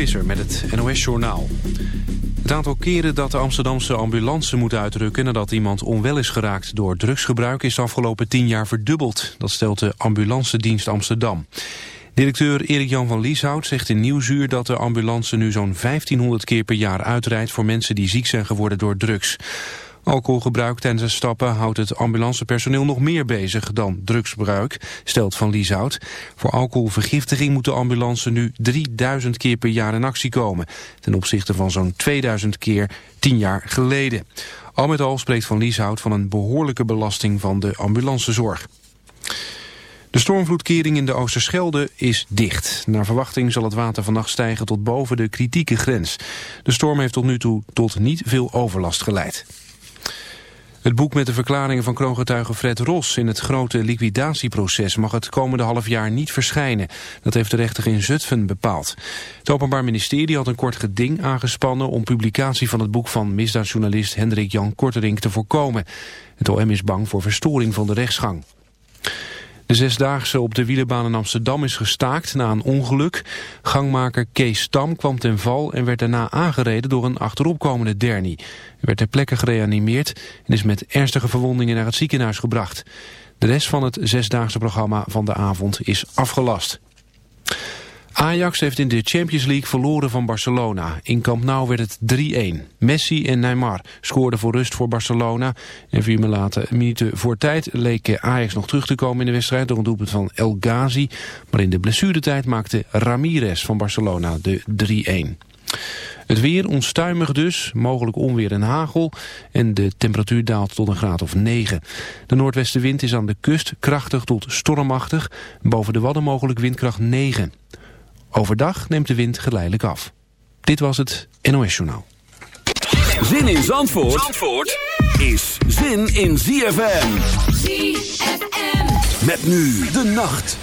Visser met het NOS-journaal. Het aantal keren dat de Amsterdamse ambulance moet uitrukken... nadat iemand onwel is geraakt door drugsgebruik... is de afgelopen tien jaar verdubbeld. Dat stelt de Ambulancedienst Amsterdam. Directeur Erik-Jan van Lieshout zegt in Nieuwsuur... dat de ambulance nu zo'n 1500 keer per jaar uitrijdt... voor mensen die ziek zijn geworden door drugs. Alcoholgebruik tijdens stappen houdt het ambulancepersoneel nog meer bezig dan drugsgebruik, stelt Van Lieshout. Voor alcoholvergiftiging moet de ambulance nu 3000 keer per jaar in actie komen, ten opzichte van zo'n 2000 keer 10 jaar geleden. Al met al spreekt Van Lieshout van een behoorlijke belasting van de ambulancezorg. De stormvloedkering in de Oosterschelde is dicht. Naar verwachting zal het water vannacht stijgen tot boven de kritieke grens. De storm heeft tot nu toe tot niet veel overlast geleid. Het boek met de verklaringen van kroongetuige Fred Ros in het grote liquidatieproces mag het komende half jaar niet verschijnen. Dat heeft de rechter in Zutphen bepaald. Het Openbaar Ministerie had een kort geding aangespannen om publicatie van het boek van misdaadjournalist Hendrik Jan Korterink te voorkomen. Het OM is bang voor verstoring van de rechtsgang. De zesdaagse op de wielerbaan in Amsterdam is gestaakt na een ongeluk. Gangmaker Kees Stam kwam ten val en werd daarna aangereden door een achteropkomende dernie. Hij werd ter plekke gereanimeerd en is met ernstige verwondingen naar het ziekenhuis gebracht. De rest van het zesdaagse programma van de avond is afgelast. Ajax heeft in de Champions League verloren van Barcelona. In Camp Nou werd het 3-1. Messi en Neymar scoorden voor rust voor Barcelona. En vier minuten voor tijd leek Ajax nog terug te komen in de wedstrijd... door een doelpunt van El Ghazi. Maar in de blessuretijd maakte Ramirez van Barcelona de 3-1. Het weer onstuimig dus, mogelijk onweer en hagel. En de temperatuur daalt tot een graad of 9. De noordwestenwind is aan de kust krachtig tot stormachtig. Boven de Wadden mogelijk windkracht 9. Overdag neemt de wind geleidelijk af. Dit was het NOS Journaal. Zin in Zandvoort, Zandvoort is zin in ZFM. ZFM. Met nu de nacht.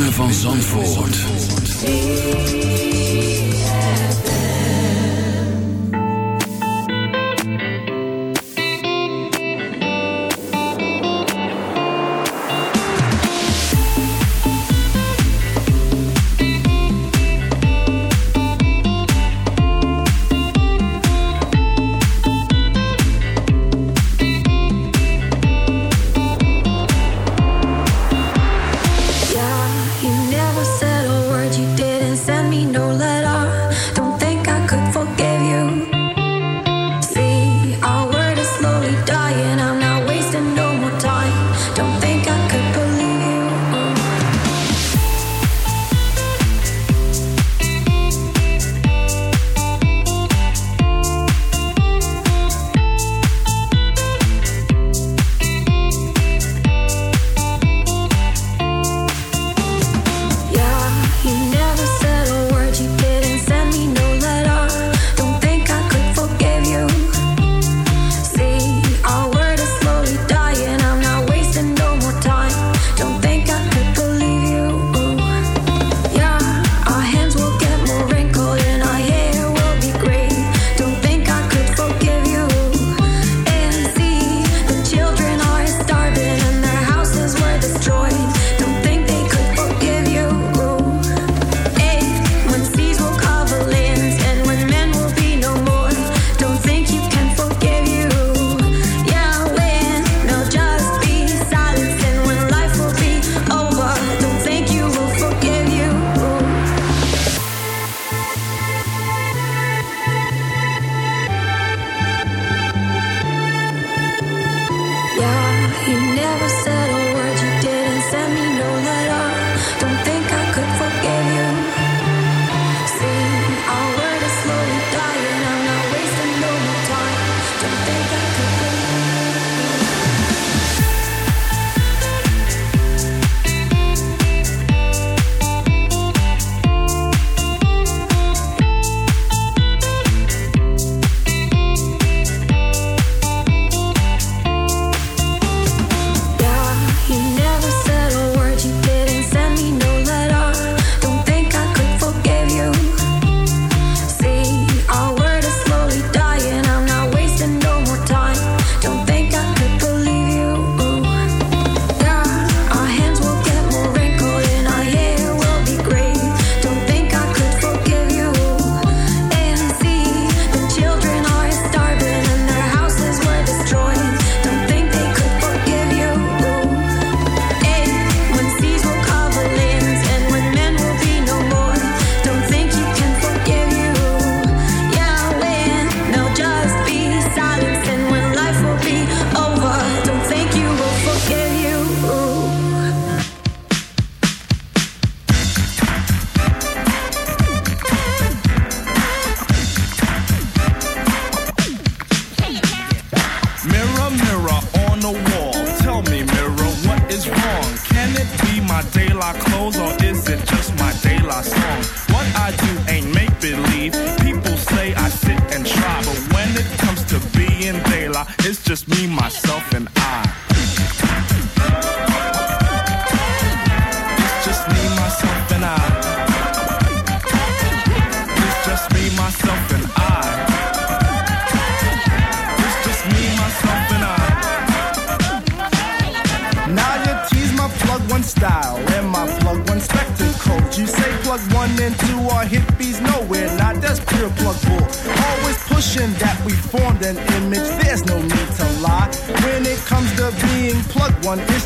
Van Zandvoort.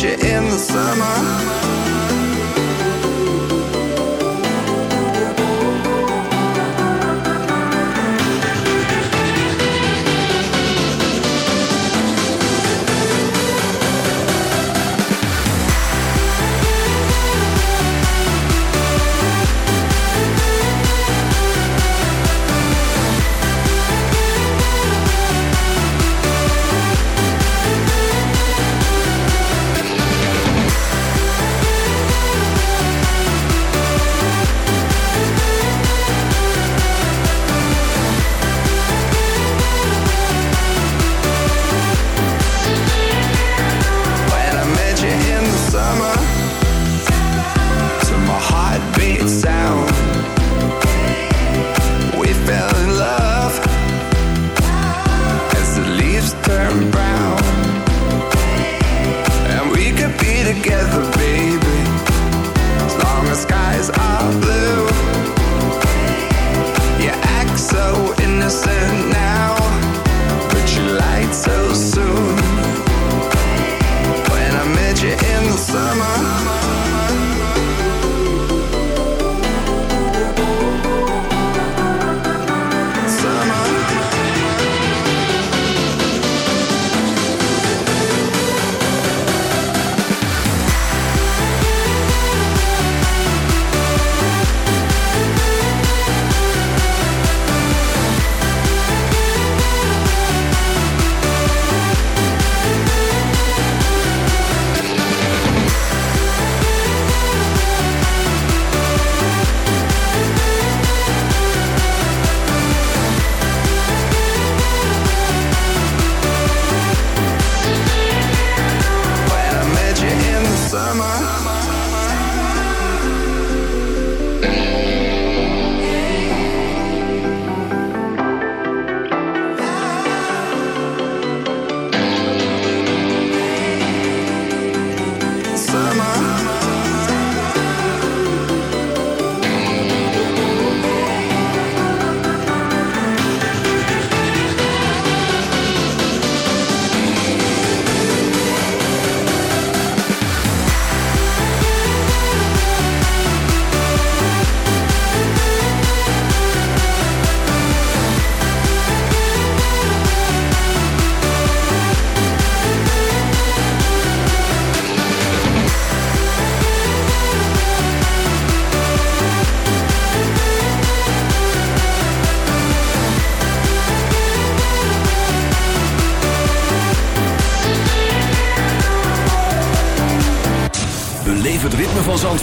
You in the summer.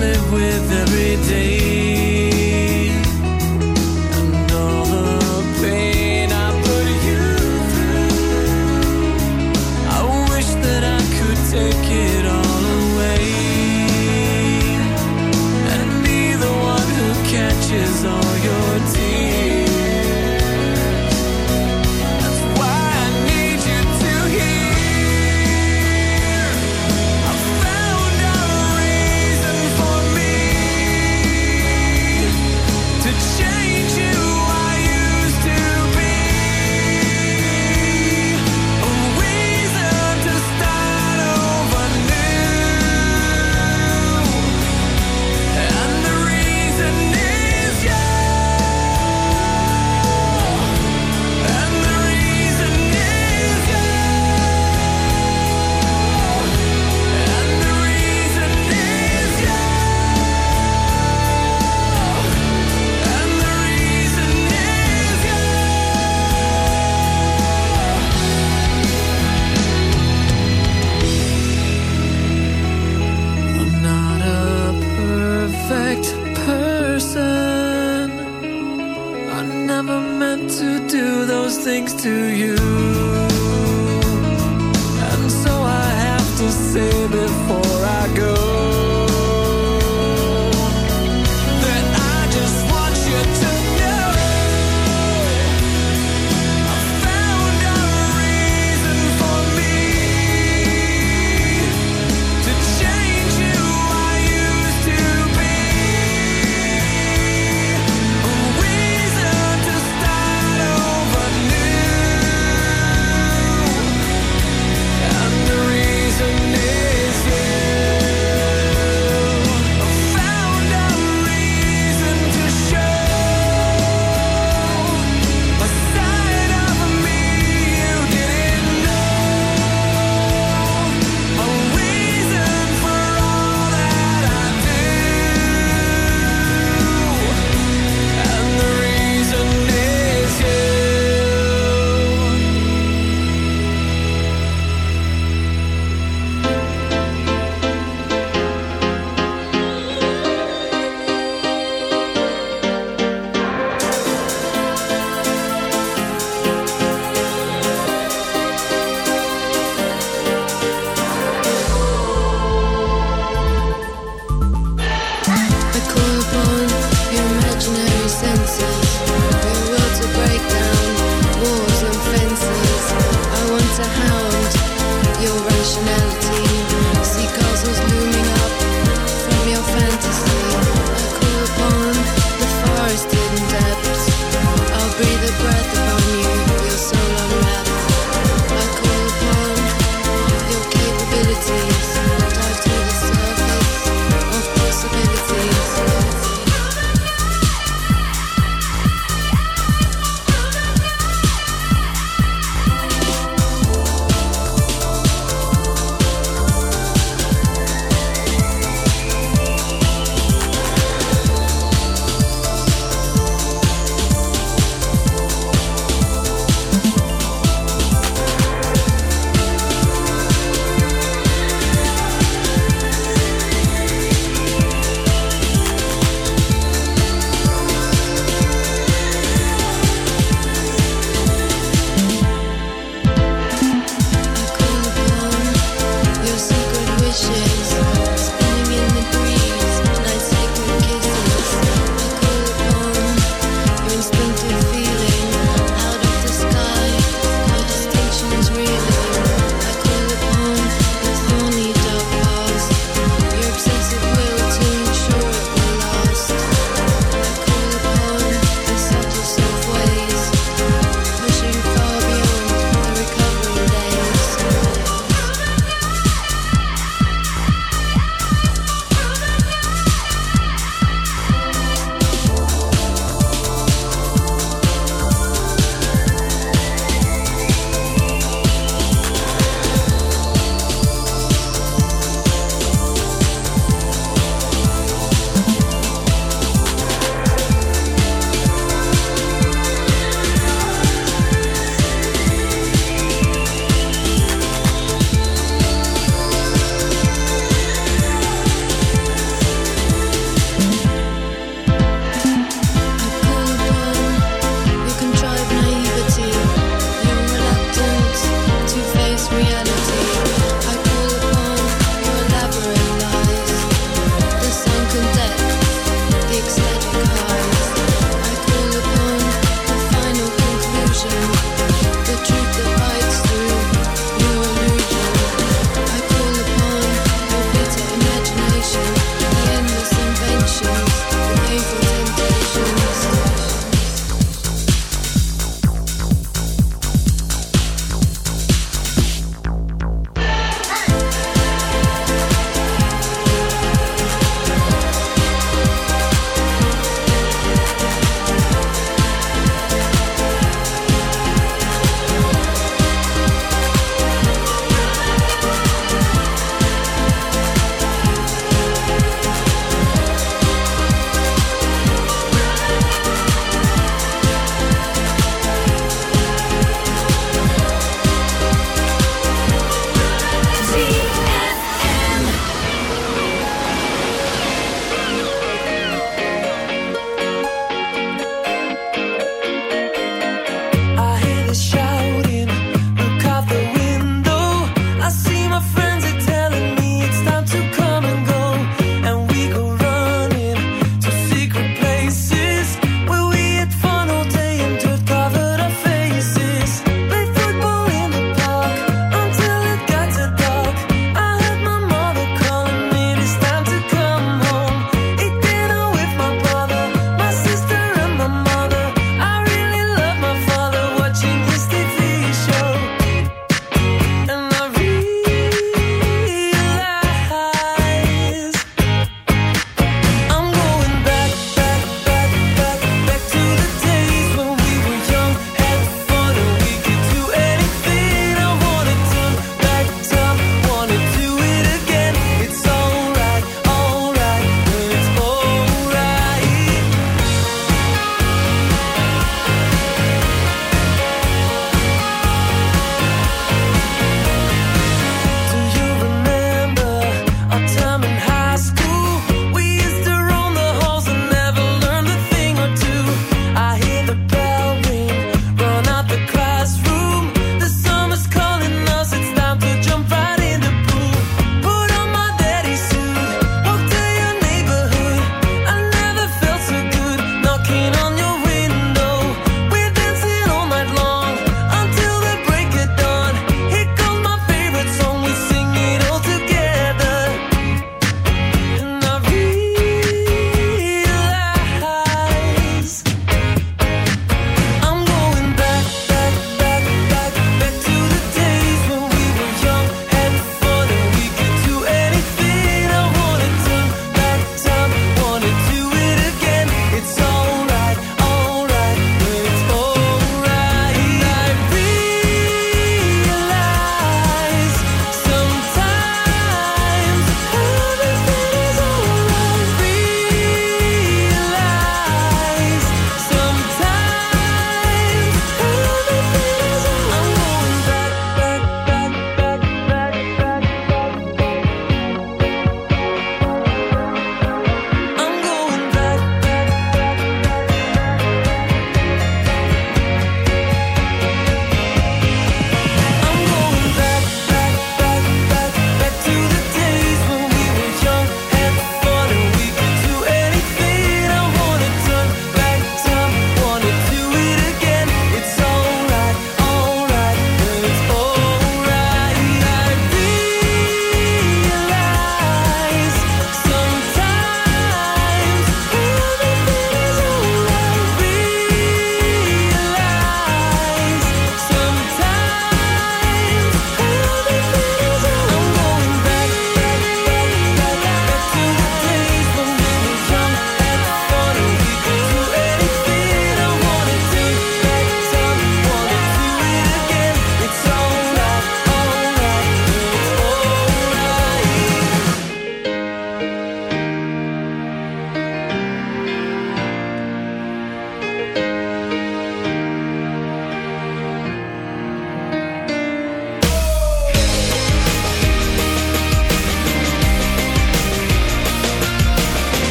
live with every day.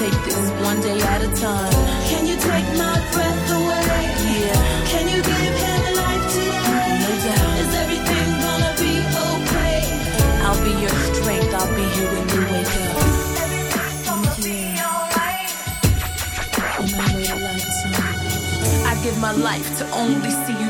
Take this one day at a time. Can you take my breath away? Yeah, Can you give him life today? no doubt. Is everything gonna be okay? I'll be your strength. I'll be here when you wake up. Everything's gonna be alright. I give my life to only see you